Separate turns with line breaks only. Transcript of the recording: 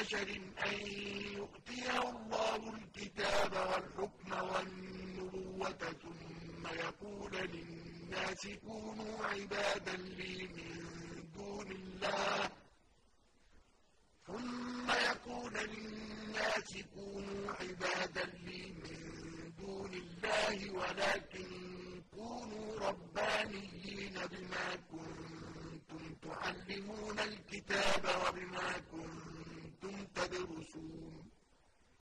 بَشَرٍ أَن يُؤْتِيَهُ اللَّهُ الْكِتَابَ وَالْحُكْمَ وَالنُّبُوَّةَ ثُمَّ يَقُولَ لِلنَّاسِ كُونُوا عِبَادًا لِّي مِن دُونِ اللَّهِ. ثُمَّ يَقُولَ لِلنَّاسِ كُونُوا عِبَادًا لِّي مِن دُونِ اللَّهِ وَلَٰكِن كُونُوا رَبَّانِيِّينَ بِمَا كُنتُمْ تُعَلِّمُونَ الْكِتَابَ وَبِمَا